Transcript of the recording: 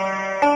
Música